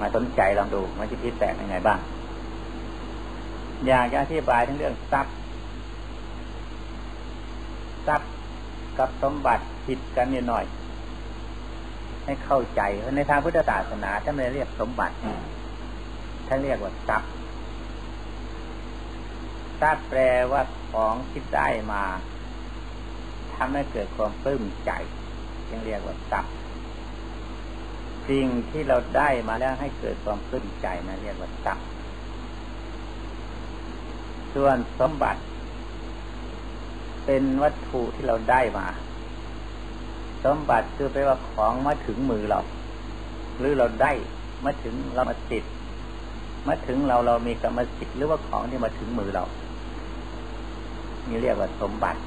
มาสนใจลองดูมันจะคิดแตกยังไงบ้าง อยากจะอธิบายทั้งเรื่องทรัพย์ทรัพย์กับสมบัติผิดกันนิดหน่อย ให้เข้าใจเพราะในทางพุทธศาสนาท่านไม่เรียกสมบัติท่านเรียกว่าทรัพย์ทรัพย์แปลว่าของที่ได้มาทำให้เกิดความปลื้มใจจึงเรียกว่าทรัพย์ สิ่งที่เราได้มาแล้วให้เกิดความปลื้มใจนะเรียกว่าทรัพย์ส่วนสมบัติ เป็นวัตถุที่เราได้มา สมบัติคือแปลว่าของมาถึงมือเรา หรือเราได้มาถึงเรามาติดมาถึงเราเรามีกรรมสิทธิ์หรือว่าของที่มาถึงมือเรา นี่เรียกว่าสมบัติ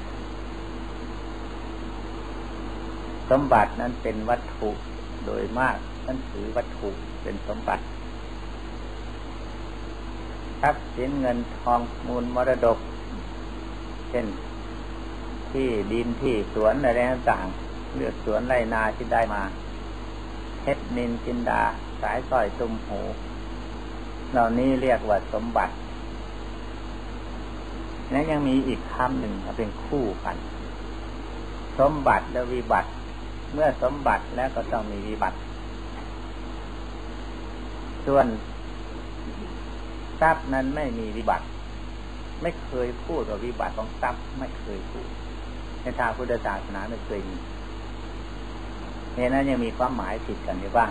สมบัตินั้นเป็นวัตถุโดยมาก ท่านถือวัตถุเป็นสมบัติทรัพย์สินเงินทองมูลมรดก เช่นที่ดินที่สวนอะไรต่างๆเลือกสวนไรนาที่ได้มาเพชรนินจินดา สายสร้อยตุ่มหู เหล่านี้เรียกว่าสมบัติ และยังมีอีกคำหนึ่งเป็นคู่กัน สมบัติและวิบัติ เมื่อสมบัติแล้วก็ต้องมีวิบัติ ส่วนทรัพย์นั้นไม่มีวิบัติ ไม่เคยพูดว่าวิบัติของทรัพย์ไม่เคยพูด ในทางพุทธศาสนาไม่เคยมีเนั้นยังมีความหมายผิดกันอยู่บ้าง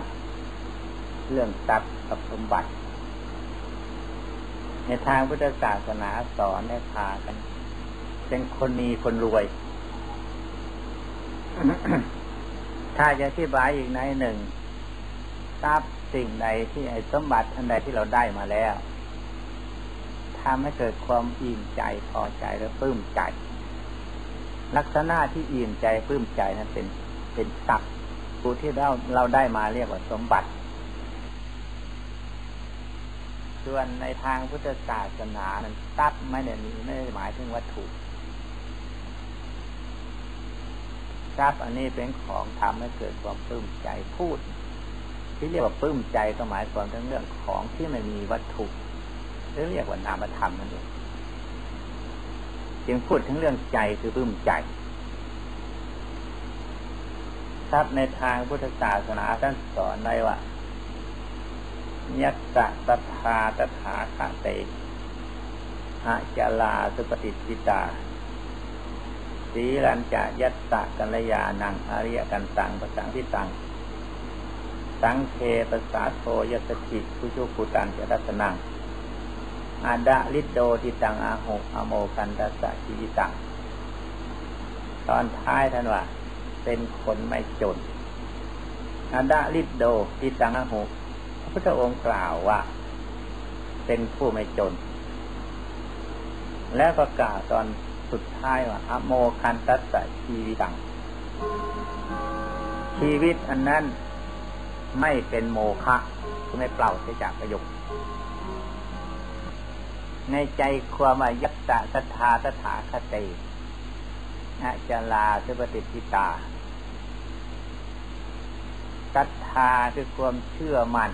เรื่องทรัพย์กับสมบัติ ในทางพุทธศาสนาสอนให้พากัน เป็นคนมีคนรวย ถ้าจะอธิบายอีกในหนึ่งทรัพย์ สิ่งใดที่ไอ้สมบัติอันใดที่เราได้มาแล้วทำให้เกิดความอิ่มใจพอใจและปลื้มใจ ลักษณะที่อิ่มใจปลื้มใจนั้นเป็นเป็นทรัพย์ผู้ที่เราเราได้มาเรียกว่าสมบัติ ส่วนในทางพุทธศาสนานั้นทรัพย์ไม่ได้มีไม่ได้หมายถึงวัตถุทรัพย์อันนี้เป็นของทำให้เกิดความปลื้มใจพูด ที่เรียกว่าปลื้มใจก็หมายความถึงเรื่องของที่ไม่มีวัตถุหรือเรียกว่านามธรรมนั่นเองจึงพูดถึงเรื่องใจคือปลื้มใจทรัพย์ในทางพุทธศาสนาท่านสอนไว้ว่ายักษะตถาตถาคาเตอาจลาสุปฏิสิตาสีรันจะยัตตะกัลยานังอริยกันตังประสังทิตัง สังเคปสาโทยสจิพุชุปุตันเจรัสนังอาดาลิโดทิตังอาหกอโมกันตัสชีวิตัง ตอนท้ายท่านว่า เป็นคนไม่จนอาดาลิโดทิตังอาหกพระพุทธองค์กล่าวว่า เป็นผู้ไม่จน แล้วก็กล่าวตอนสุดท้ายว่าอโมคันตัสสะชีวิตัง ชีวิตอันนั้น ไม่เป็นโมฆะคือไม่เปล่าเสียจากประโยชน์ในใจความว่ายัตตะสัทธาสถาคติอาจลาสุปฏิทิตาศรัทธาคือความเชื่อมั่น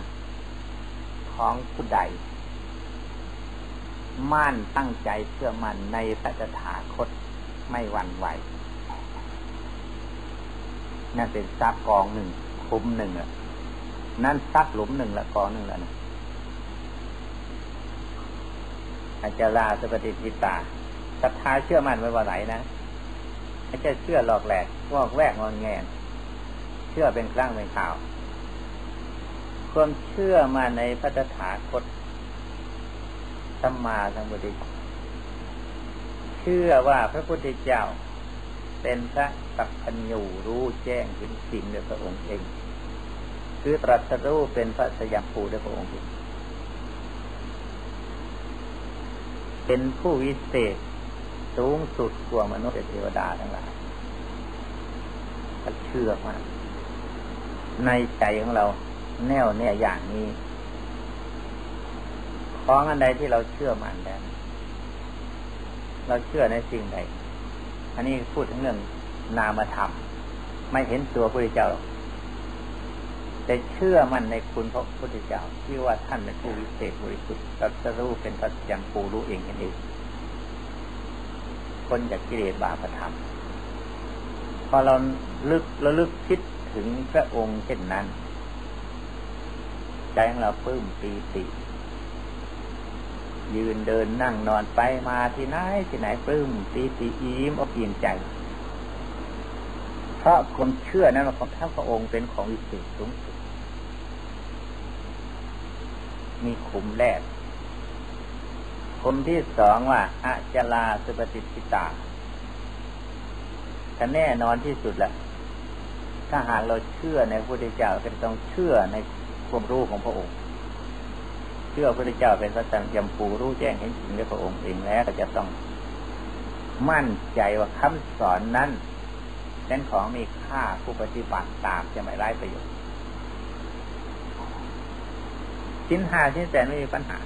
ของผู้ใด มั่นตั้งใจเชื่อมั่นในพระตถาคตไม่หวั่นไหวนั่นเป็นทรัพย์กองหนึ่งคุ้มหนึ่งอะ นั่นทรัพย์หลุมหนึ่งละกองหนึ่งล้วนะอาจาราสุปฏิทิตาศรัทธาเชื่อมั่นไว้ว่าไหนนะไม่ใช่เชื่อหลอกแหลกวอกแวกงอนแงนเชื่อเป็นครั้งเป็นข่าว ความเชื่อมาในพระตถาคตสัมมาสัมพุทธเชื่อว่าพระพุทธเจ้า เป็นพระสัพพัญญูรู้แจ้งถึงสิ่งด้วยพระองค์เอง คือตรัสรู้เป็นพระสยามภูด้วยพระองค์เป็นผู้วิเศษสูงสุดกว่ามนุษย์เทวดาทั้งหลายเชื่อมาในใจของเราแน่วแน่อย่างนี้ของอันใดที่เราเชื่อมันแล้วเราเชื่อในสิ่งใด อันนี้พูดถึงเรื่องนามธรรม ไม่เห็นตัวพระเจ้า แต่เชื่อมันในคุณพระพุทธเจ้าที่ว่าท่านเป็นผู้วิเศษบริสุทธิ์รัสรู้เป็นพระยังปูรู้เองกันเองคนจากกิเลสบาปธรรม พอเราลึกระลึกคิดถึงพระองค์เช่นนั้นใจของเราปลื้มปีติ ยืนเดินนั่งนอนไปมาที่ไหนที่ไหนปลื้มปีติอิ่มอกอิ่มใจ เพราะความเชื่อนั้นของท่านพระองค์เป็นของวิเศษสูงสุด มีขุมแรก ขุมที่สองว่าอาจลาสุปฏิสิตาแต่แน่นอนที่สุดแหละถ้าหากเราเชื่อในพระพุทธเจ้าก็ต้องเชื่อในความรู้ของพระองค์ เชื่อพระพุทธเจ้าเป็นพระสังยมปูรู้แจ้งเห็นจริงด้วยพระองค์เองแล้วก็จะต้องมั่นใจว่าคำสอนนั้นเป็นของมีค่าผู้ปฏิบัติตามจะไม่ไร้ประโยชน์ ชิ้นห้าชิ้นแสนไม่มีปัญหา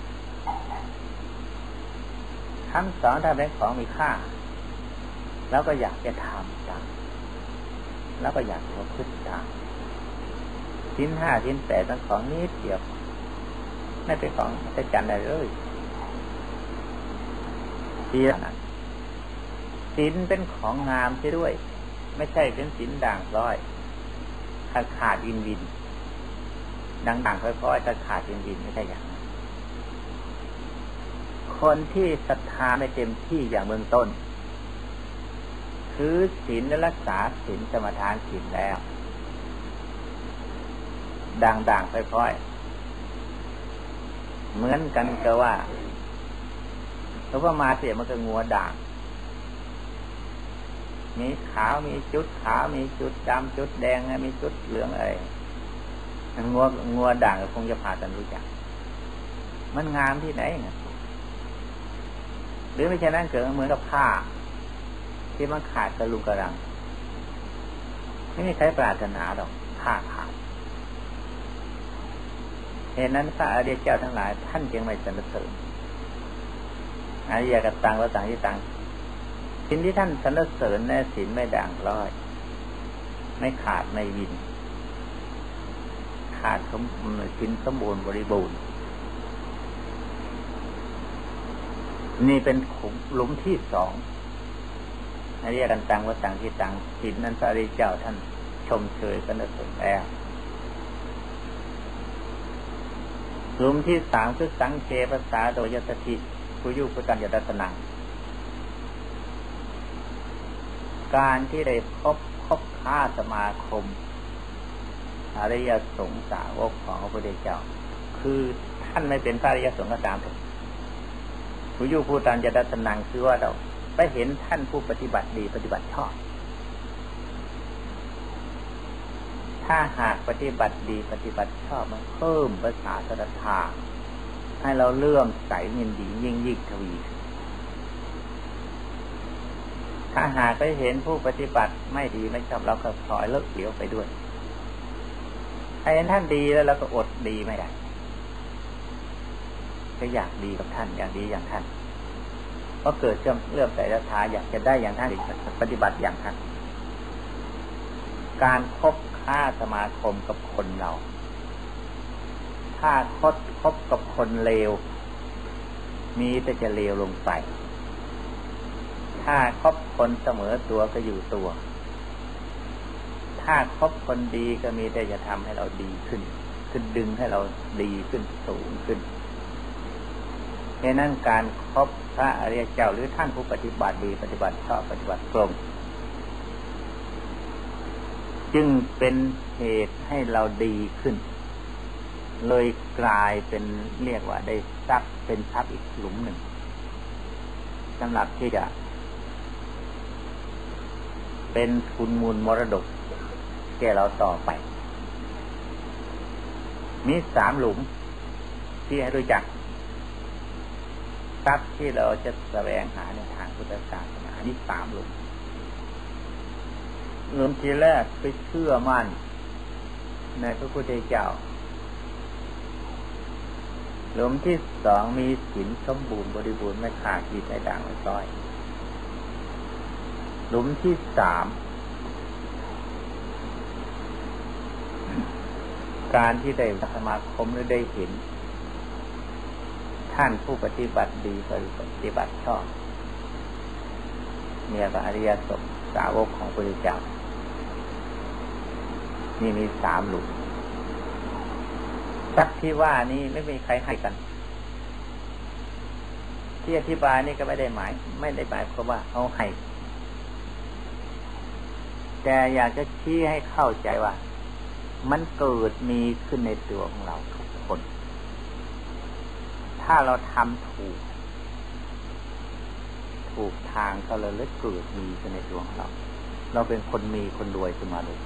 คำสอนถ้าเป็นของมีค่า แล้วก็อยากจะทำตามแล้วก็อยากจะพึ่งตามชิ้นห้าชิ้นแปดเป็นของนิดเดียวไม่เป็นของจะจันอะไรเลยทีนั้นสินเป็นของงามใช่ด้วย ไม่ใช่เป็นสินด่างร้อยขาดขาดวินวิน ดังๆค่อยๆถ้าขาดวินวินไม่ใช่อย่างคนที่ศรัทธาไม่เต็มที่อย่างเบื้องต้น คือศีลและรักษาศีลสมทานศีลแล้ว ดังๆค่อยๆเหมือนกันก็ว่าเพราะว่ามาเสียมันก็งัวด่างมีขาวมีจุดขาวมีจุดดำจุดแดงมีจุดเหลืองอะไร งัวงัวด่างคงจะพากันรู้จัก มันงามที่ไหนหรือไม่ใช่นั้นเกิดเหมือนกับผ้า ที่มันขาดกระลุกกระดัง ไม่มีใครปรารถนาหรอกผ้าขาดเหตุนั้นพระอริยเจ้าทั้งหลาย ท่านจึงไม่สรรเสริญอริยกับตังว่าต่างที่ต่างสิ่งที่ท่านสรรเสริญในศีลไม่ด่างร้อย ไม่ขาดไม่วิน ขาดสมสินสมบูรณ์บริบูรณ์ นี่เป็นขุมหลุมที่สองเรียกกันตังว่าต่างที่ต่างสินนั้นพระริเจ้าท่านชมเชยกันสริมแล้วหลุมที่สามคือสังเคภาษาโดยยสติผู้ยุพุกันยตัสนังการที่ได้พบคบค้าสมาคม อริยสงสาวกของพระพุทธเจ้า คือท่านไม่เป็นพระอริยสงฆ์ก็ตามเถอะผู้ยุผู้ตันจะดัสนังคือว่าเราไปเห็นท่านผู้ปฏิบัติดีปฏิบัติชอบ ถ้าหากปฏิบัติดีปฏิบัติชอบมันเพิ่มภาษาสรัทธาให้เราเลื่อมใสยินดียิ่งยิ่งทวี ถ้าหากไปเห็นผู้ปฏิบัติไม่ดีไม่ชอบเราก็ถอยเลิกเลี้ยวไปด้วย เห็นท่านดีแล้วเราก็อดดีไม่ได้ก็อยากดีกับท่านอย่างดีอย่างท่านเพราะเกิดเชื่อมเลื่อมใสศรัทธาอยากจะได้อย่างท่านปฏิบัติอย่างท่านการคบค้าสมาคมกับคนเรา ถ้าคบคบกับคนเลว มีแต่จะเลวลงไป ถ้าคบคนเสมอตัวก็อยู่ตัว ถ้าคบคนดีก็มีแต่จะทำให้เราดีขึ้น ขึ้นดึงให้เราดีขึ้นสูงขึ้นในนั้นการครบพระอริยเจ้าหรือท่านผู้ปฏิบัติดีปฏิบัติชอบปฏิบัติตรงจึงเป็นเหตุให้เราดีขึ้น เลยกลายเป็นเรียกว่าได้ทรัพย์เป็นทรัพย์อีกหลุมหนึ่งสำหรับที่จะ เป็นทุนมูลมรดก แก่เราต่อไป มีสามหลุมที่ให้รู้จักทรัพย์ที่เราจะแสวงหาในทางพุทธศาสนานี่สามหลุมหลุมที่แรกไปเชื่อมั่นในพระพุทธเจ้าหลุมที่สองมีศีลสมบูรณ์บริบูรณ์ไม่ขาดผิดไม่ด่างไม่ต้อย หลุมที่สาม การที่ได้สมาคมหรือได้เห็น ท่านผู้ปฏิบัติดีปฏิบัติชอบเมียกับอริยสงสาวกของพระเจ้านี่มีสามหลุมสักที่ว่านี้ไม่มีใครให้กัน ที่อธิบายนี่ก็ไม่ได้หมาย ไม่ได้หมายความว่าเอาให้แต่อยากจะชี้ให้เข้าใจว่า มันเกิดมีขึ้นในตัวของเราทุกคน ถ้าเราทำถูก ถูกทางก็เลยเกิดมีขึ้นในตัวของเรา เราเป็นคนมีคนรวยขึ้นมาเลย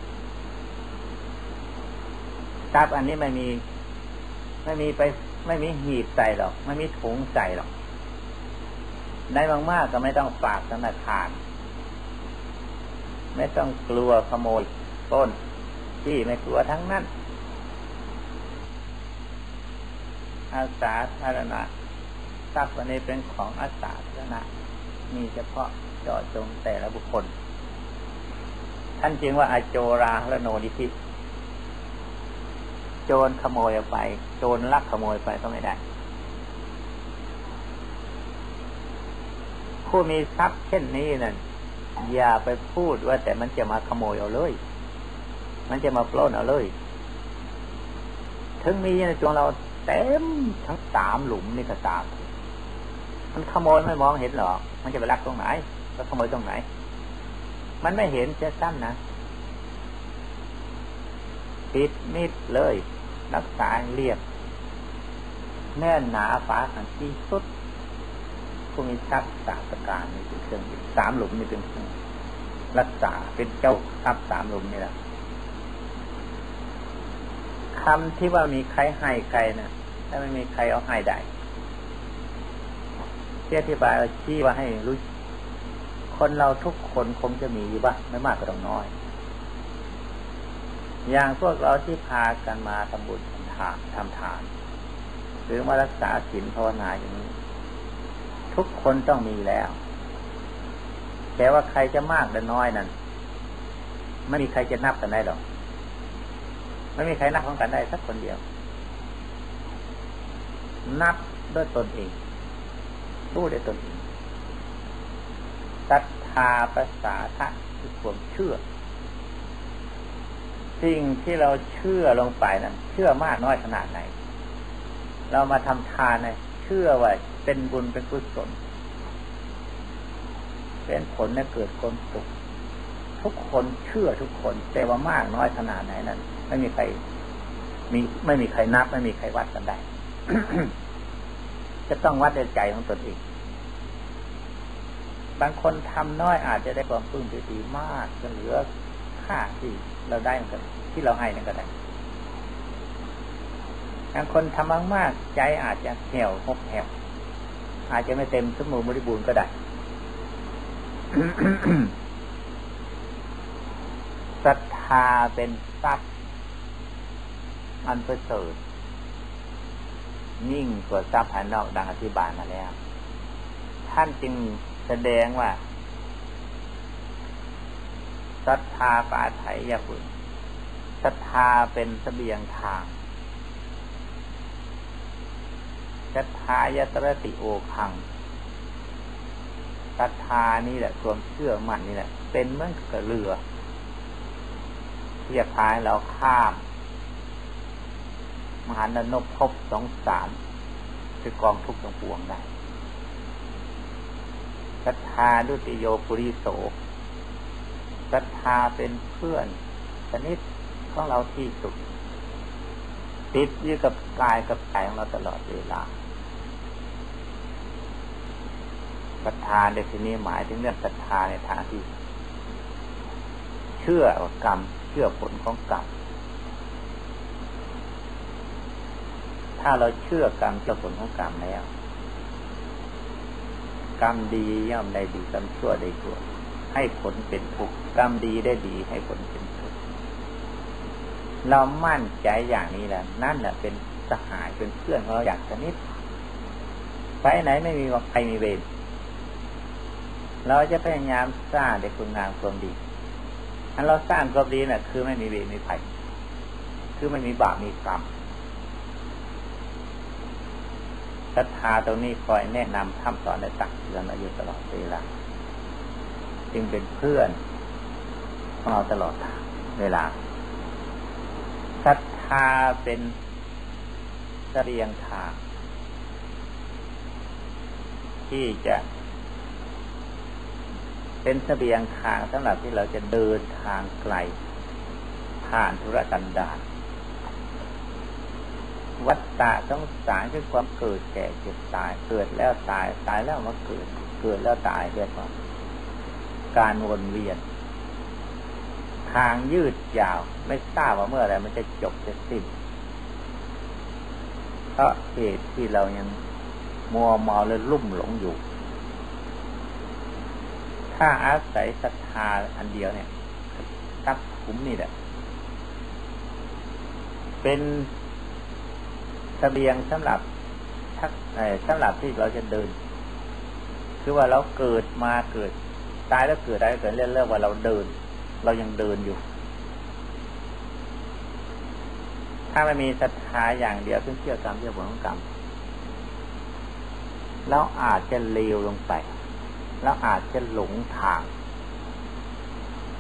ทรัพย์อันนี้ไม่มี ไม่มีไปไม่มีหีบใส่หรอก ไม่มีถุงใส่หรอก ได้มากๆก็ไม่ต้องฝากธนาคาร ไม่ต้องกลัวขโมยต้น ที่ไม่กลัวทั้งนั้นอาสาธารณะทรัพย์อันนี้เป็นของอาสาธารณะมีเฉพาะเจาะจงแต่ละบุคคล ท่านจึงว่าอาโจราและโนนิธิโจรขโมยไป โจรลักขโมยไปก็ไม่ได้ ผู้มีทรัพย์เช่นนี้นั่นอย่าไปพูดว่าแต่มันจะมาขโมยเอาเลย มันจะมาปล้นเอาเลย ถึงมีในตัวเราเต็มทั้งสามหลุมนี่ก็ตาม มันขโมยไม่มองเห็นหรอก มันจะไปลักตรงไหนก็ขโมยตรงไหน มันไม่เห็นจะสั้นนะปิดมิดเลย รักษาเรียบ แน่นหนาฝาขันที่สุดผู้มีทรัพย์สามประการนี่เป็นเครื่องสามหลุมนี่เป็นเครื่องรักษาเป็นเจ้าทรัพย์สามหลุมนี่แหละ คำที่ว่ามีใครให้ใครนะถ้าไม่มีใครเอาให้ได้ที่อธิบายชี้ว่าให้รู้ คนเราทุกคนคงจะมีอยู่บ้างไม่มากก็ต้องน้อย อย่างพวกเราที่พากันมาทำบุญทำทานทำทาน หรือมารักษาศีลภาวนาอย่างนี้ ทุกคนต้องมีแล้ว แต่ว่าใครจะมากหรือน้อยนั้นไม่มีใครจะนับกันได้หรอก ไม่มีใครนับของกันได้สักคนเดียว นับด้วยตนเองรู้ด้วยตนเองศรัทธาภาษาทะคือความเชื่อ สิ่งที่เราเชื่อลงไปนั้นเชื่อมากน้อยขนาดไหน เรามาทำทานเนเชื่อว่าเป็นบุญเป็นกุศลเป็นผลเนี่ยเกิดความสุขทุกคนเชื่อทุกคนแต่ว่ามากน้อยขนาดไหนนั้น ไม่มีใคร มีไม่มีใครนับ ไม่มีใครวัดกันได้ จะต้องวัดในใจของตนเองบางคนทำน้อยอาจจะได้ความปลื้มปิติมากจนเหลือค่าที่เราได้กันที่เราให้นั่นก็ได้บางคนทำมากๆใจอาจจะเหี่ยวหกแหวอาจจะไม่เต็มสมบูรณ์บริบูรณ์ก็ได้ศรัทธาเป็นทรัพย์ อันประเสริฐยิ่งกว่าทรัพย์ภายนอกดังอธิบายมาแล้ว ท่านจึงแสดงว่าศรัทธาปาไถยาบุญศรัทธาเป็นสเสบียงทางศรัทธายตรติโอคังศรัทธานี่แหละความเชื่อมั่นนี่แหละ เป็นเหมือนกับเรือที่จะพายเราข้าม มหานนกพบสองสามคือกองทุกข์ทั้งปวงได้ศรัทธาดุติโยปุริโสศรัทธาเป็นเพื่อนชนิดของเราที่สุด ติดอยู่กับกายกับใจของเราตลอดเวลาศรัทธาในที่นี้หมายถึงเรื่องศรัทธาในทางที่ เชื่อกรรม เชื่อผลของกรรม ถ้าเราเชื่อกรรมเชื่อผลของกรรมแล้ว กรรมดีย่อมได้ดีกรรมชั่วได้ชั่ว ให้ผลเป็นทุกข์กรรมดีได้ดีให้ผลเป็นทุกข์เรามั่นใจอย่างนี้แหละนั่นแหละเป็นสหายเป็นเพื่อนของเราอย่างชนิดไปไหนไม่มีว่าใครมีเวรเราจะพยายามสร้างในคุณงามความดี อันเราสร้างความดีน่ะ คือไม่มีเวรมีภัย คือไม่มีบาปมีกรรม ศรัทธาตรงนี้คอยแนะนำทำสอนและตักเตือนเราอยู่ตลอดเวลาจึงเป็นเพื่อนของเราตลอดเวลาศรัทธาเป็นเสรียงทางที่จะเป็นเสบียงทางสำหรับที่เราจะเดินทางไกลผ่านธุรกันดาร วัฏฏะต้องสารคือความเกิดแก่เจ็บตาย เกิดแล้วตายตายแล้วมาเกิด เกิดแล้วตายเรียกว่าการวนเวียน ทางยืดยาว ไม่ทราบว่าเมื่อไรมันจะจบจะสิ้นเพราะเหตุที่เรายังมัวเมาเลยลุ่มหลงอยู่ ถ้าอาศัยศรัทธาอันเดียวเนี่ยทับคุ้มนี่แหละเป็น สเสบียงสำหรับทักสำหรับที่เราจะเดิน คือว่าเราเกิดมาเกิด ตายแล้วเกิดตายแล้วเกิดเรียกเรียกว่าเราเดิน เรายังเดินอยู่ ถ้าไม่มีศรัทธาอย่างเดียวซึ่งเชื่อกรรมเชื่อผลของกรรมเราอาจจะเลวลงไปแล้วอาจจะหลงทาง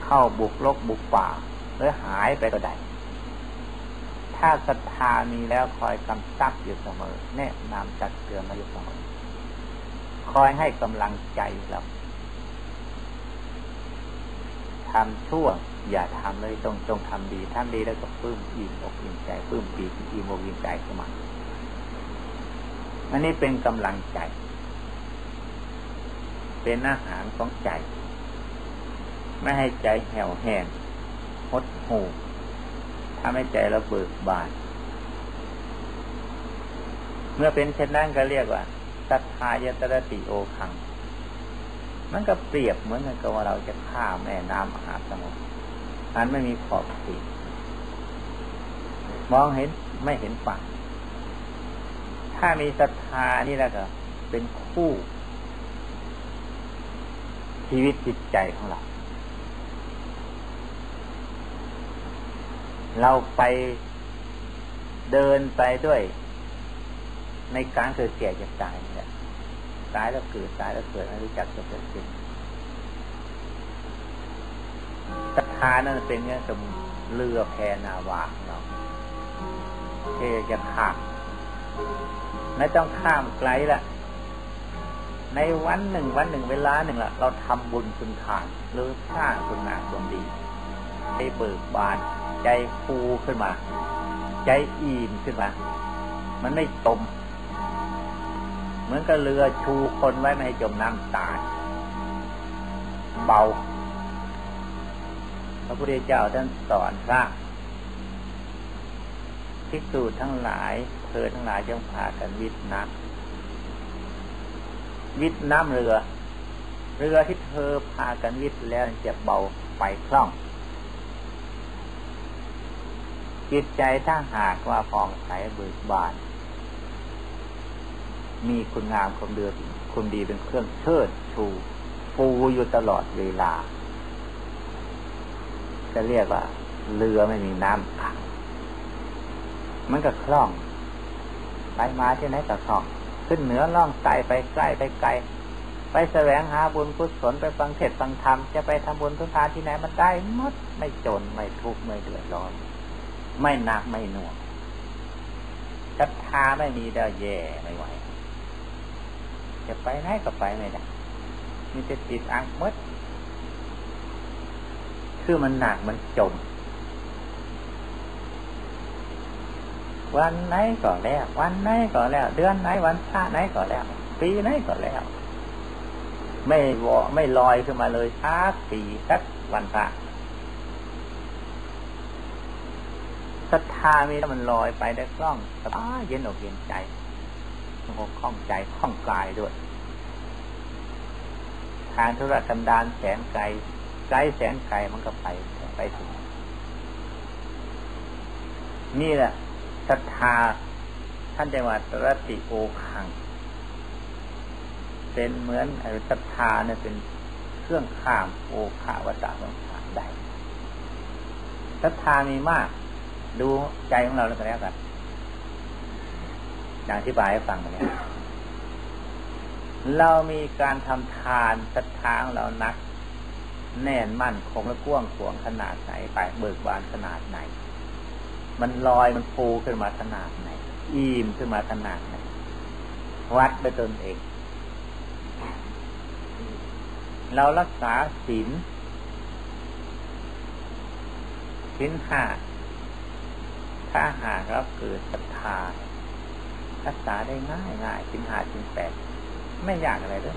เข้าบุกลกบุกป่าหรือหายไปก็ได้ ถ้าศรัทธามีแล้วคอยกำซับอยู่เสมอ แนะนำจัดเตือนมาอยู่เสมอ คอยให้กำลังใจเราทำชั่ว อย่าทำเลยตรงจงทำดีทำดีแล้วก็ปลื้มอิ่มอกอิ่มใจปลื้มปีอิ่มอกอิ่มใจขึ้นมาอันนี้เป็นกำลังใจ เป็นอาหารของใจ ไม่ให้ใจแห่วแห้งหดหู ทำให้ใจเราเบิกบาน เมื่อเป็นเช่นนั้นก็เรียกว่าสัทธายตระติโอคัง มันก็เปรียบเหมือนกับว่าเราจะข้ามแม่น้ำมหาสมุทรอันไม่มีขอบเขตมองเห็นไม่เห็นฝั่ง ถ้ามีศรัทธานี่แล้วก็เป็นคู่ ชีวิตจิตใจของเรา เราไปเดินไปด้วย ในการเกิดแก่จะตายเนี่ยตายแล้วเกิดตายแล้วเกิดไม่รู้จักจะเกิดขึ้นศรัทธานั่นเป็นเงี้ยสมเรือแพนาวาของเราเทจะขาดไม่ต้องข้ามไกลละในวันหนึ่งวันหนึ่งเวลาหนึ่งละเราทำบุญคุณทานหรือสร้างคุณงามความดีใจเบิกบาน ใจฟูขึ้นมา ใจอิ่มขึ้นมา มันไม่จม เหมือนกับเรือชูคนไว้ไม่ให้จมน้ำตาย เบา พระพุทธเจ้าท่านสอนพระภิกษุทั้งหลายเธอทั้งหลายจงพากันวิทน้ำวิทน้ำเรือ เรือที่เธอพากันวิทแล้วจะเบาไปคล่อง จิตใจถ้าหากว่าฟองใสเบิกบาน มีคุณงามความเดือคุณดีเป็นเครื่องเชิดชูฟูอยู่ตลอดเวลา จะเรียกว่าเรือไม่มีน้ำขังมันก็คล่อง ไปมาที่ไหนก็คล่อง ขึ้นเหนือล่องไกลไปใกล้ไปไกล ไปแสวงหาบุญกุศลไปฟังเทศฟังธรรม จะไปทำบุญทุกทานที่ไหนมันได้มดไม่จนไม่ทุกข์ไม่เดือดร้อน ไม่หนักไม่หน่วงศรัทธาไม่มีได้แย่ไม่ไหว จะไปไหนก็ไปไม่ได้มีแต่ติดอังมดคือมันหนักมันจม วันไหนก็แล้ว วันไหนก็แล้ว เดือนไหนวันชาไหนก็แล้ว ปีไหนก็แล้ว ไม่วอไม่ลอยขึ้นมาเลยชักปีสักวันพระ ศรัทธามีแล้วมันลอยไปได้กล้องสบายเย็นอกเย็นใจสงบคล่องใจคล่องกายด้วย ทางธุรกันดารแสนไกลไกลแสนไกลมันก็ไปไปถึง นี่แหละศรัทธาท่านจังหวัดรติโอคัง เป็นเหมือนศรัทธาเนี่ยเป็นเครื่องข้ามโอคาวตาสงสารได้ศรัทธามีมาก ดูใจของเราแล้วก็แล้วกันอย่างที่บายให้ฟังมาเนี่ยเรามีการทำทานศรัทธาของเรานัก แน่นมั่นคงและกว้างขวางขนาดไหนไปเบิกบานขนาดไหน มันลอยมันฟูขึ้นมาขนาดไหน อิ่มขึ้นมาขนาดไหน วัดไปตนเอง เรารักษาศีลศีลห้า ถ้าหากเราเกิดศรัทธารักษาได้ง่ายง่ายศีลห้าศีลแปดไม่ยากอะไรเลย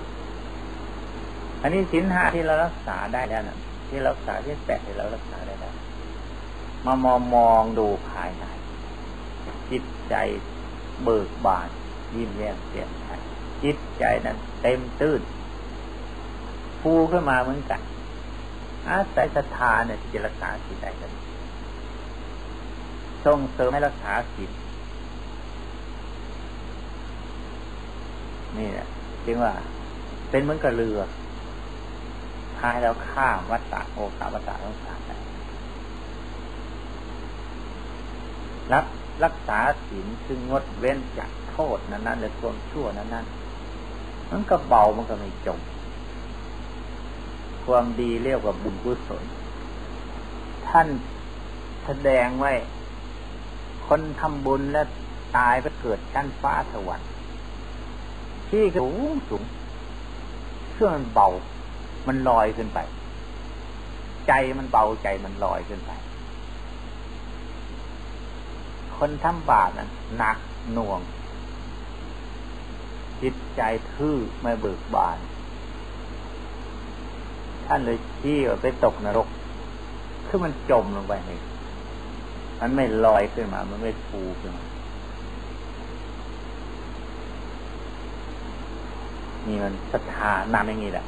อันนี้ศีลห้าที่เรารักษาได้แล้วนะที่รักษาที่แปดที่เรารักษาได้แล้วมามองมองดูภายในจิตใจเบิกบาน ยิ้มแย้มเสียใสจิตใจนั้นเต็มตื้นฟูขึ้นมาเหมือนกันอาศัยศรัทธาเนี่ยที่จะรักษาสิได้กัน ส่งเสริมให้รักษาสิทนี่แหละจึงว่า เป็นเหมือนกับเรือพายแล้วข้ามวัฏฏะโอกาวัฏฏะต้องสารได้รักรักษาศีลคืองดเว้นจากโทษนั้นนั้นหรือความชั่วนั้นนั้นมันก็เบามันก็ไม่จมความดีเรียกว่าบุญกุศลท่านแสดงไว้ คนทำบุญแล้วตายไปเกิดชั้นฟ้าสวรรค์ที่สูงสูงเครื่องมันเบา มันลอยขึ้นไป ใจมันเบาใจมันลอยขึ้นไป คนทำบาปนั้นหนักหน่วง จิตใจทื่อไม่เบิกบาน ท่านเลยชี้ว่าไปตกนรก คือมันจมลงไปนี่ มันไม่ลอยขึ้นมา มันไม่ฟูขึ้นมา นี่มันศรัทธานำอย่างนี้แหละ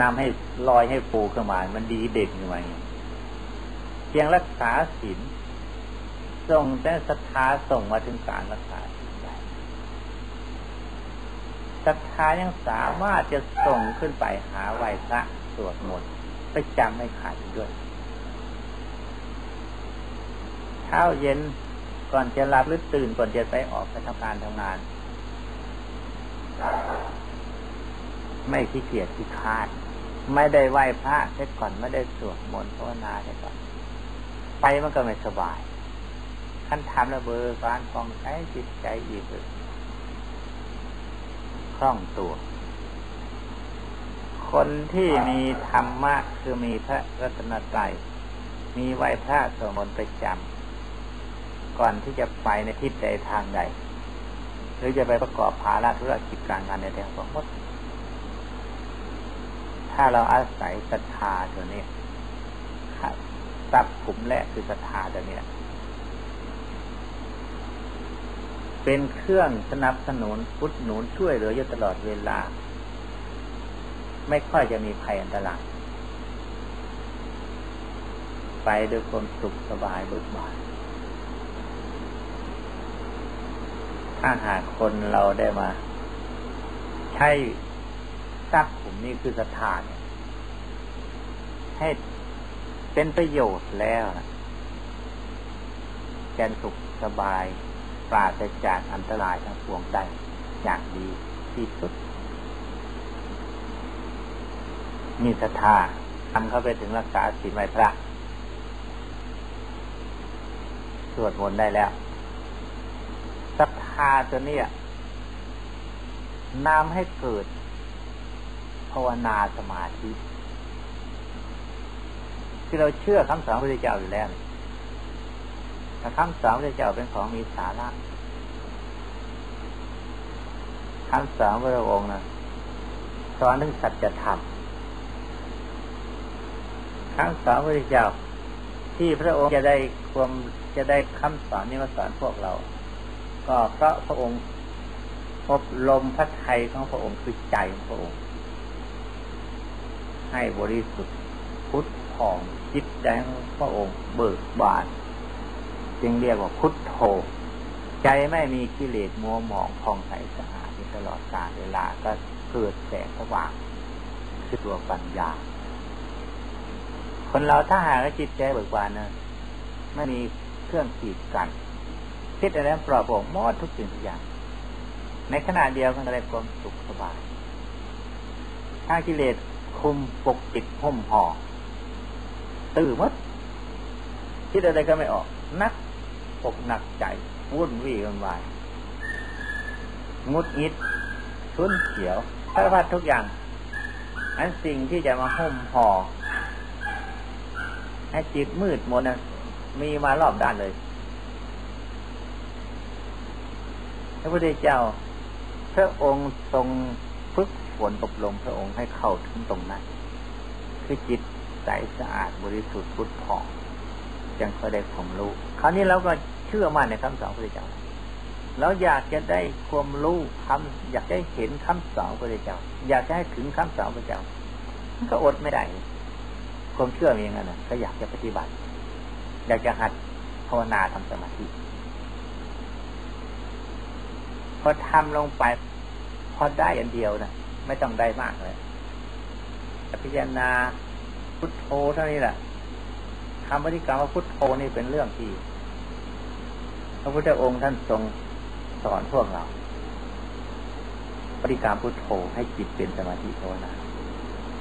นำให้ลอยให้ปูขึ้นมา มันดีเด่นขึ้นมาเพียงรักษาศีลส่งแต่ศรัทธาส่งมาถึงการรักษาศีลได้ศรัทธายังสามารถจะส่งขึ้นไปหาไหวพระสวดมนต์ไปจำไม่ขาดด้วย เช้าเย็นก่อนจะหลับหรือตื่นก่อนจะไปออกไปทำการทำงาน ไม่ขี้เกียจขี้คาด ไม่ได้ไหว้พระเสร็จก่อนไม่ได้สวดมนต์ภาวนาเสร็จก่อน ไปมันก็ไม่สบายขั้นทำระเบอร์การฟองใช้จิตใจอีกคล่องตัว คนที่มีธรรมะคือมีพระรัตนตรัยมีไหว้พระสวดมนต์ประจำ ก่อนที่จะไปในทิศใดทางใด หรือจะไปประกอบภาระธุรกิจการงานในแถวสมมติถ้าเราอาศัยศรัทธาตัวนี้ทรัพย์ขุมแรกคือศรัทธาตัวนี้เป็นเครื่องสนับสนุนพุทธหนุนช่วยเหลืออยู่ตลอดเวลา ไม่ค่อยจะมีภัยอันตรายไปด้วยความสุขสบายเบิกบาน ถ้าหากคนเราได้มา ใช้ทรัพย์ผมนี่คือสถานให้เป็นประโยชน์แล้วแกนสุขสบาย ปราศจากอันตรายทั้งปวงได้อย่างดีที่สุดมีศรัทธาทำเข้าไปถึงรักษาศีลไหวพระ สวดมนต์ได้แล้วาตัวนี้นำให้เกิด ภาวนาสมาธิที่เราเชื่อคำสอนพระพุทธเจ้าอยู่แล้วแต่คำสอนพระพุทธเจ้าเป็นของมีสาระคำสอนพระองค์นะสอนถึงสัจธรรมคำสอนพระพุทธเจ้าที่พระองค์จะได้ความจะได้คำสอนนี้มาสอนพวกเรา ก็เพราะพระองค์พบลมพระไทยของพระองค์คือใจของพระองค์ ให้บริสุทธิ์พุทธผ่องจิตใจของพระองค์เบิกบานจึงเรียกว่าพุทธโธใจไม่มีกิเลสมัวหมองผ่องใสสะอาดตลอดกาลเวลาก็เกิดแสงสว่างคือตัวปัญญา คนเราถ้าหากจิตใจเบิกบานนะไม่มีเครื่องขีดกัน คิดอะไรปลอบโปร่งมอดทุกสิ่งทุกอย่าง ในขณะเดียวกันก็ได้ความสุขสบาย ถ้ากิเลสคุมปกปิดห่มห่อตื่นมัดคิดอะไรก็ไม่ออก นักปกหนักใจ วุ่นวี่กันวายงุดงิดชุนเขียวสารพัดทุกอย่าง อันสิ่งที่จะมาห่มห่อให้จิตมืดมนนะมีมารอบด้านเลยพ ระพุทธเจ้า พระองค์ทรงฝึกฝนอบรมพระองค์ให้เข้าถึงตรงนั้น คือจิตใสสะอาดบริสุทธิ์พุทธผ่องจึงค่อยได้ความรู้ คราวนี้เราก็เชื่อมั่นในคำสอนพระพุทธเจ้าเราอยากจะได้ความรู้คำอยากได้เห็นคำสอนพระพุทธเจ้า อยากจะให้ถึงคำสอนพระพุทธเจ้าก็อดไม่ได้ความเชื่อมีอย่างนั้นก็อยากจะปฏิบัติ อยากจะหัดภาวนาทำสมาธิ พอทำลงไป พอได้อันเดียวนะไม่ต้องได้มากเลยพิจารณาพุทโธเท่านี้แหละทำปฏิกรรมว่าพุทโธนี่เป็นเรื่องที่พระพุทธองค์ท่านทรงสอนพวกเราปฏิกรรมพุทโธให้จิตเป็นสมาธิภาวนา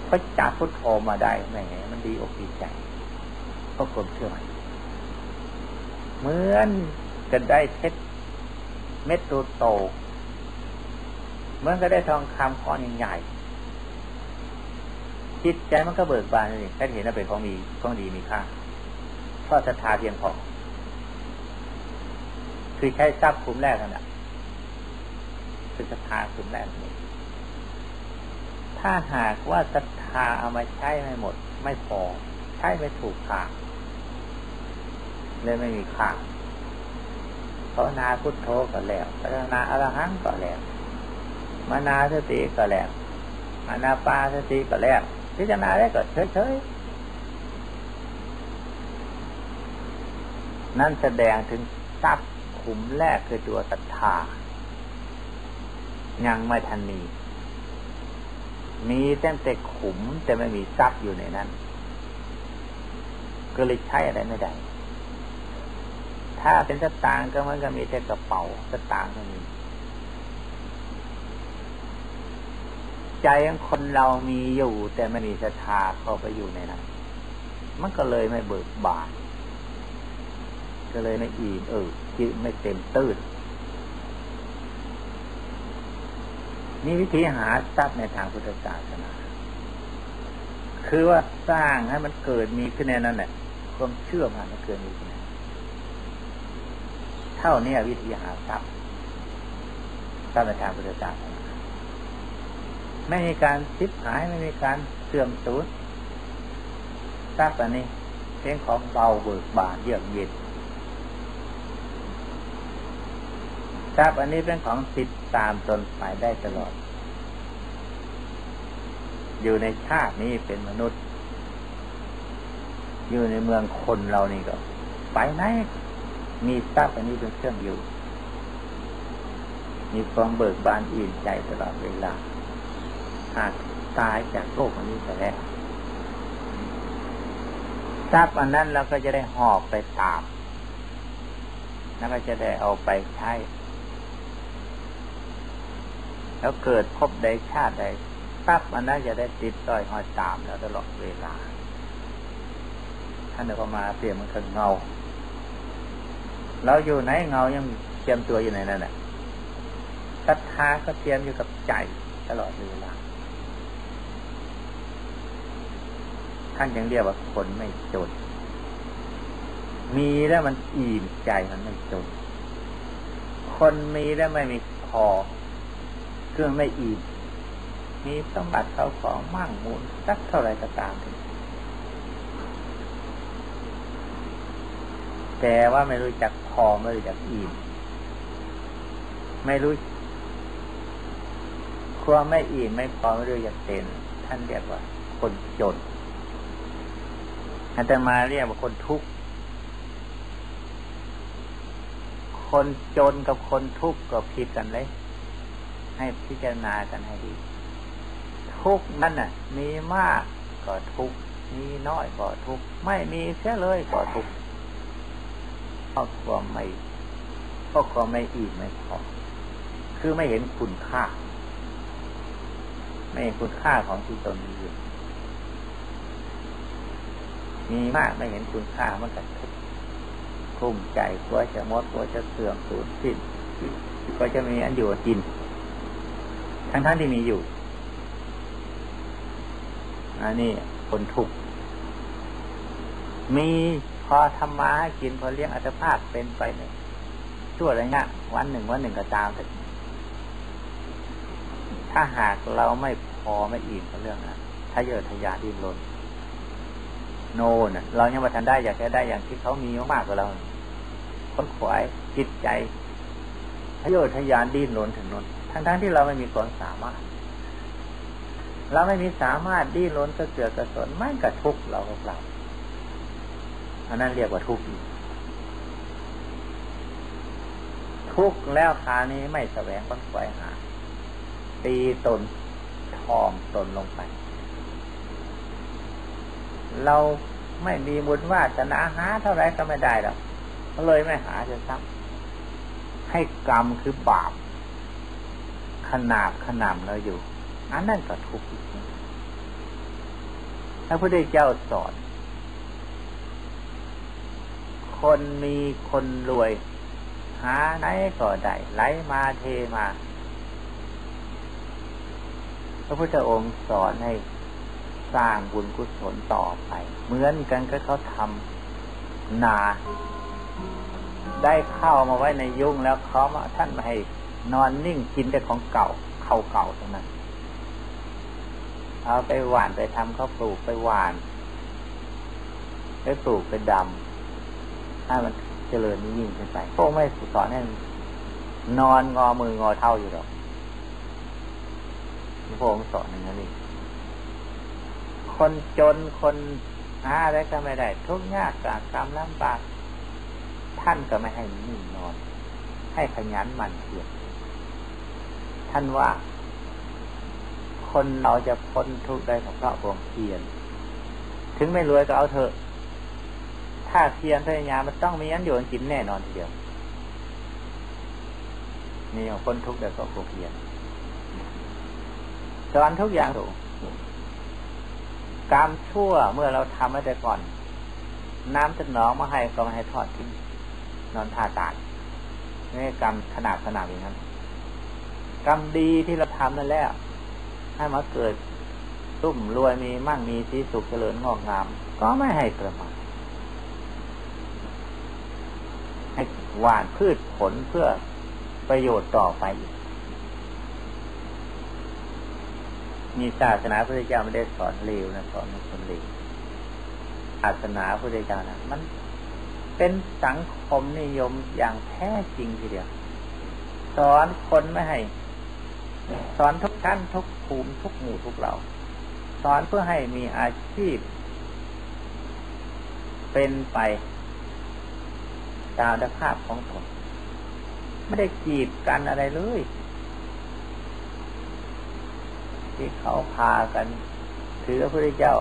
ก็จับพุทโธมาได้แหมมันดีอกดีใจเพราะความเชื่อมันเหมือนจะได้เพชร เม็ดตัวโตเหมือนก็ได้ทองคำก้อนใหญ่จิตใจมันก็เบิกบานเลยถ้าเห็นว่าเป็นของมีของดีมีค่าเพราะศรัทธาเพียงพอคือใช้ทรัพย์คุ้มแรกนั่นแหละคือศรัทธาคุ้มแรกนี่ถ้าหากว่าศรัทธาเอามาใช้ไม่หมด ไม่พอ ใช้ไม่ถูกทางเลยไม่มีค่า ภาวนาพุทโธก็แล้วภาวนาอรหังก็แล้วมานาสติก็แล้วมานาปาสติก็แล้วพิจารณาได้ก็เฉยๆนั่นแสดงถึงทรัพย์ขุมแรกคือตัวศรัทธา ยังไม่ทันมี มีแต่แต่ขุมแต่ไม่มีทรัพย์อยู่ในนั้น ก็เลยใช้อะไรไม่ได้ ถ้าเป็นสตางค์ก็มันก็มีแต่กระเป๋าสตางค์ก็มีใจของคนเรามีอยู่ แต่ไม่มีศรัทธาเข้าไปอยู่ในนั้นมันก็เลยไม่เบิกบาน ก็เลยไม่อิ่มเออจิตไม่เต็มตื้นนี่วิธีหาทรัพย์ในทางพุทธศาสนา คือว่าสร้างให้มันเกิดมีขึ้นในนั้นแหละความเชื่อมันเกิดมีขึ้น เท่านี้วิธีหาทรัพย์ทรัพย์ในทางพุทธศาสนาไม่มีการชิบหายไม่มีการเสื่อมสูญทราบอันนี้เป็นของเบาเบิกบานเยือกเย็นทราบอันนี้เป็นของติดตามตนไปได้ตลอด อยู่ในชาตินี้เป็นมนุษย์ อยู่ในเมืองคนเรานี่ก็ ไปไหน มีทราบอันนี้เป็นเครื่องอยู่ มีความเบิกบานอิ่มใจตลอดเวลา หากตายจากโลกนี้ไปแล้วทราบอันนั้นเราก็จะได้หอบไปตาม แล้วก็จะได้เอาไปใช้ แล้วเกิดพบใดชาติใดทราบอันนั้นจะได้ติดต่อยหอยตามแล้วตลอดเวลา ท่านเดี๋ยวมาเปลี่ยนมันคือเงา เราอยู่ไหนเงายังเตรียมตัวอยู่ในนั้นแหละศรัทธาก็เตรียมอยู่กับใจตลอดเวลาท่านยังเรียกว่าคนไม่จน มีแล้วมันอิ่มใจมันไม่จน คนมีแล้วไม่มีพอ เครื่องไม่อิ่มมีสมบัติเขาของมั่งมูลสักเท่าไรก็ตาม แต่ว่าไม่รู้จักพอไม่รู้จักอิ่มไม่รู้ความไม่อิ่มไม่พอไม่รู้จักเต็นท่านเรียกว่า คนจนอาตมาเรียกว่าคนทุกข์คนจนกับคนทุกข์ก็ผิดกันเลย ให้พิจารณากันให้ดี ทุกข์นั่นน่ะ มีมากก็ทุกข์มีน้อยก็ทุกข์ไม่มีเสียเลยก็ทุกข์ ราะความไม่เพราะความไม่อิ่มไม่พอคือไม่เห็นคุณค่า ไม่เห็นคุณค่าของที่ตนมีอยู่มีมากไม่เห็นคุณค่ามันก็ทุกข์ทุ่มใจกลัวจะมดกลัวจะเสื่อมสูญสิ้นก็จะมีอันอยู่กิน ทั้งท่านที่มีอยู่อันนี้คนทุกข์มี พอทำมาให้กินพอเลี้ยงอัตภาพเป็นไปเนี่ยชั่วอะไรงะวันหนึ่งวันหนึ่งก็ตามแต่ถ้าหากเราไม่พอไม่อิ่มกับเรื่องนั้นถ้าเยอะทยาดิ้นรนโน่นเรายังมาทันได้อยากจะได้อย่างที่เขามีมากกว่าเราคนขวายจิตใจทะเยอทะยานดิ้นรนถึงนนทั้งทั้งที่เราไม่มีความสามารถ เราไม่มีสามารถดิ้นรนกระเสือกกระสนไม่กระทุกเรากับเรา อันนั้นเรียกว่าทุกข์ทุกข์แล้วคานี้ไม่แสวงบังไฟหา ตีตนทอมตนลงไป เราไม่มีบุญวาสนาหาเท่าไรก็ไม่ได้หรอกเลยไม่หาจะซ้ำให้กรรมคือบาปขนาบขนามเราอยู่อันนั่นก็ทุกข์พระพุทธเจ้าสอน คนมีคนรวย หาไหนก็ได้ไหลมาเทมา พระพุทธองค์สอนให้สร้างบุญกุศลต่อไป เหมือนกันก็เขาทำนา ได้เข้ามาไว้ในยุ่งแล้วเขามาท่านมาให้นอนนิ่งกินแต่ของเก่าเขาเก่าเท่านั้นเอาไปหวานไปทำเขาปลูกไปหวาน ไปปลูกไปดำ ให้มันเจริญยิ่งขึ้นไปพวกไม่สอนให้นอนงอมืองอเท้าอยู่หรอกพระองค์สอนอย่างนี้คนจนคนหาอะไรก็ไม่ได้ ทุกข์ยากกากรรมลำบาก ท่านก็ไม่ให้นิ่งนอน ให้ขยันหมั่นเพียรท่านว่า คนเราจะพ้นทุกข์ได้เพราะความเพียรถึงไม่รวยก็เอาเถอะ ถ้าเพียรพยายามมันต้องมีอันอยู่อันกินแน่นอนทีเดียวนี่พ้นทุกข์ได้เพราะความเพียรสอนทุกอย่างถูกกรรมชั่วเมื่อเราทำไว้แต่ก่อน น้ำจะหนองมาให้ก็มาให้ทอดทิ้งนอนท่าตายนี่กรรมขนาดขนาดอย่างนั้นกรรมดีที่เราทำนั่นแหละให้มาเกิดตุ้มรวยมีมั่งมีสีสุขเจริญงอกงาม ก็ไม่ให้ประมาทใหวานพืชผลเพื่อประโยชน์ต่อไปมีศาสนาพระเจ้าไม่ได้สอนเลวนะสอนคนเลวศาสนาพระเจ้านะมันเป็นสังคมนิยมอย่างแท้จริงทีเดียว สอนคนไม่ให้ สอนทุกชั้นทุกภูมิทุกหมู่ทุกเหล่าสอนเพื่อให้มีอาชีพ เป็นไป ตามภาพของตนไม่ได้จีบกันอะไรเลย ที่เขาพากัน ถือพระพุทธเจ้า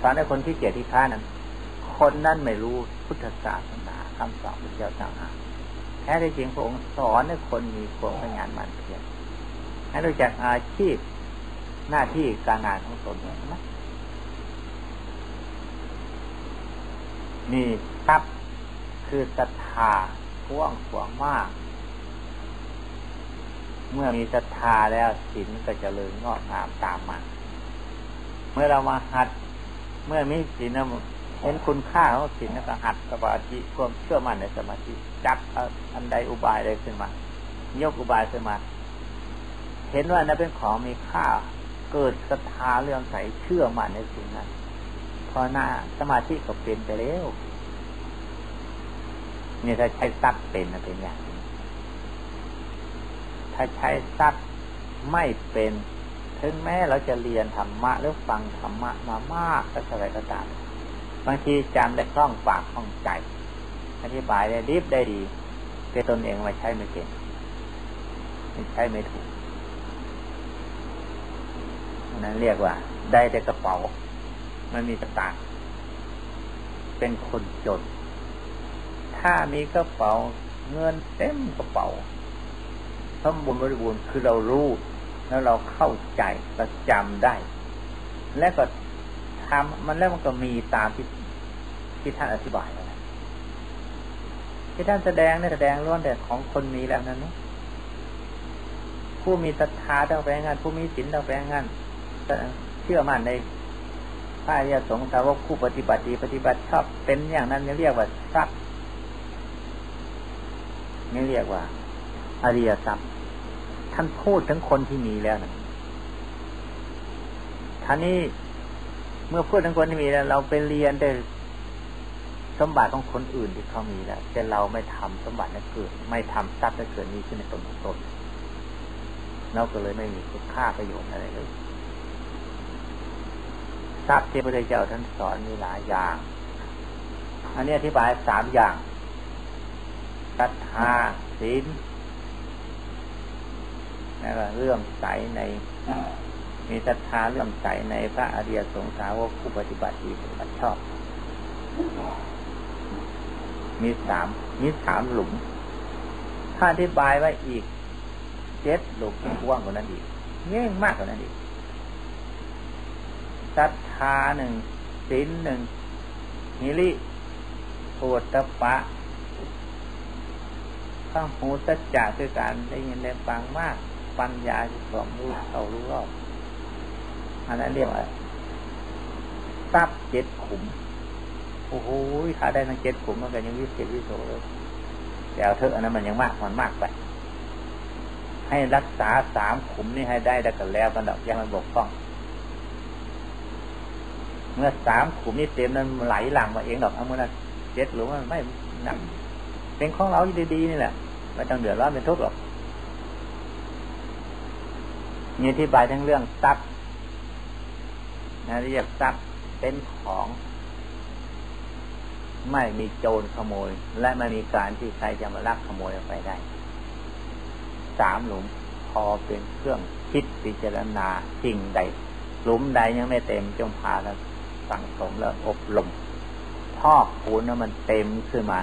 สอนให้คนที่เกียรติค้านั้นคนนั้นไม่รู้พุทธศาสนาคำสอนพระเจ้าต่างหากแท้ที่จริงพระองค์สอนให้คนมีความพยายามมันเพียรให้รู้จักอาชีพหน้าที่การงานของตนนะนี่ทรัพย์ คือศรัทธาพ่วงขวงมาก เมื่อมีศรัทธาแล้วศีลก็จะเลิญงอกงามตามมา เมื่อเรามาหัด เมื่อมีศีลเห็นคุณค่าของศีลแล้วก็หัดสมาธิความเชื่อมั่นในสมาธิจับอันใดอุบายใดขึ้นมา ยกอุบายขึ้นมา เห็นว่านั้นเป็นของมีค่าเกิดศรัทธาเรื่องใสเชื่อมั่นในสิ่งนั้นพอหน้าสมาธิก็เป็นไปแล้ว นี่ถ้าใช้ทรัพย์เป็นเป็นอย่างนี้ ถ้าใช้ทรัพย์ไม่เป็น ถึงแม้เราจะเรียนธรรมะหรือฟังธรรมะมามากก็อะไรก็ตามบางทีจำได้คล่องปากคล่องใจ อธิบายได้รีบได้ดีแต่ตนเองมาใช้ไม่เก่งไม่ใช้ไม่ถูกนั้นเรียกว่า ได้แต่กระเป๋า มันมีสตางเป็นคนจน ถ้ามีกระเป๋า เงินเต็มกระเป๋าสมบูรณ์บริบูรณ์คือเรารู้แล้วเราเข้าใจเราจำได้ และก็ทำมันแล้วมันก็มีตามที่ที่ท่านอธิบายนะที่ท่านแสดงเนี่ยแสดงล้วนแต่ของคนมีแล้วนั้นนะผู้มีศรัทธาต้องแปลงาน ผู้มีศีลต้องแปลงานเชื่อมั่นในพระอริยสงฆ์สาวกผู้ปฏิบัติดีปฏิบัติชอบเป็นอย่างนั้นเรียกว่าทรัพย์ นี่เรียกว่า อริยทรัพย์ ท่านพูดถึงคนที่มีแล้วนะท่านี้เมื่อพูดถึงคนที่มีแล้ว เราไปเรียนได้สมบัติของคนอื่นที่เขามีแล้ว แต่เราไม่ทำสมบัตินั้นเกิด ไม่ทำทรัพย์นั้นเกิดนี้ขึ้นในตนของตนเราก็เลยไม่มีคุณค่าประโยชน์อะไรเลยทรัพย์ที่พระเจ้าท่านสอนมีหลายอย่าง อันนี้อธิบายสามอย่าง ศรัทธาศีลแล้วก็เรื่องใสใน มีศรัทธาเรื่องใสในพระอริยสงสาวกผู้ปฏิบัติดีปฏิบัติชอบ มีสามมีสามหลุม ถ้าอธิบายไว้อีกเจ็ดหลุมกว้างกว่านั้นอีกเง่งมากกว่านั้นอีกศรัทธาหนึ่งศีลหนึ่งนิริโอตปะ ข้างหูสัจจะคือการได้ยินได้ฟังมาก ปัญญาที่ความรู้เขารู้รอบอันนั้นเรียกว่าทรัพย์เจ็ดขุมโอ้โหถ้าได้ทั้งเจ็ดขุมมันก็ยังวิเศษวิโสเลยแต่เอาเถอะอันนั้นมันยังมากมันมากไป ให้รักษาสามขุมนี่ให้ได้ได้กันแล้วกันดอกยังมันบกพร่องเมื่อสามขุมนี้เต็มนั้นไหลหลังมาเองดอกเอาเมื่อนั้นเจ็ดหรือว่าไม่หนักเป็นของเราดีๆนี่แหละ ไม่ต้องเดือดร้อนเป็นทุกข์หรอกมีที่บายทั้งเรื่องทรัพย์นะเรียกทรัพย์เป็นของ ไม่มีโจรขโมย และไม่มีการที่ใครจะมาลักขโมยออกไปได้สามหลุมพอเป็นเครื่องคิดพิจารณาสิ่งใด หลุมใดยังไม่เต็มจงพาแล้วสั่งสมแล้วอบรมพอกปูนแล้วมันเต็มขึ้นมา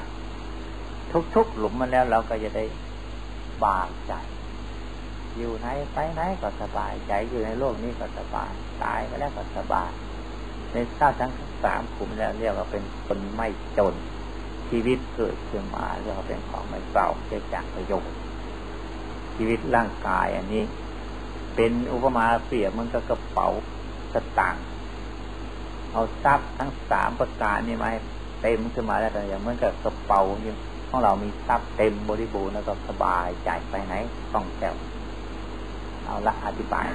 ทุกๆ หลุมมาแล้วเราก็จะได้บางใจ อยู่ไหนไปไหนก็สบายใจอยู่ในโลกนี้ก็สบายตายไปแล้วก็สบายในทราบทั้งสามขุมแล้วเรียกว่าเป็นคนไม่จน ชีวิตเกิดขึ้นมาเรียกว่าเป็นของไม่เปล่าเกิดจากประโยชน์ชีวิตร่างกายอันนี้ เป็นอุปมาเปรียบมันก็กระเป๋าสตางค์เอาทรัพย์ทั้งสามประการนี้มาเต็มขึ้นมาแล้วแต่อย่างเหมือนกับกระเป๋า ของเรามีทรัพย์เต็มบริบูรณ์แล้วก็สบายใจไปไหนต้องแก้วเอาละอธิบาย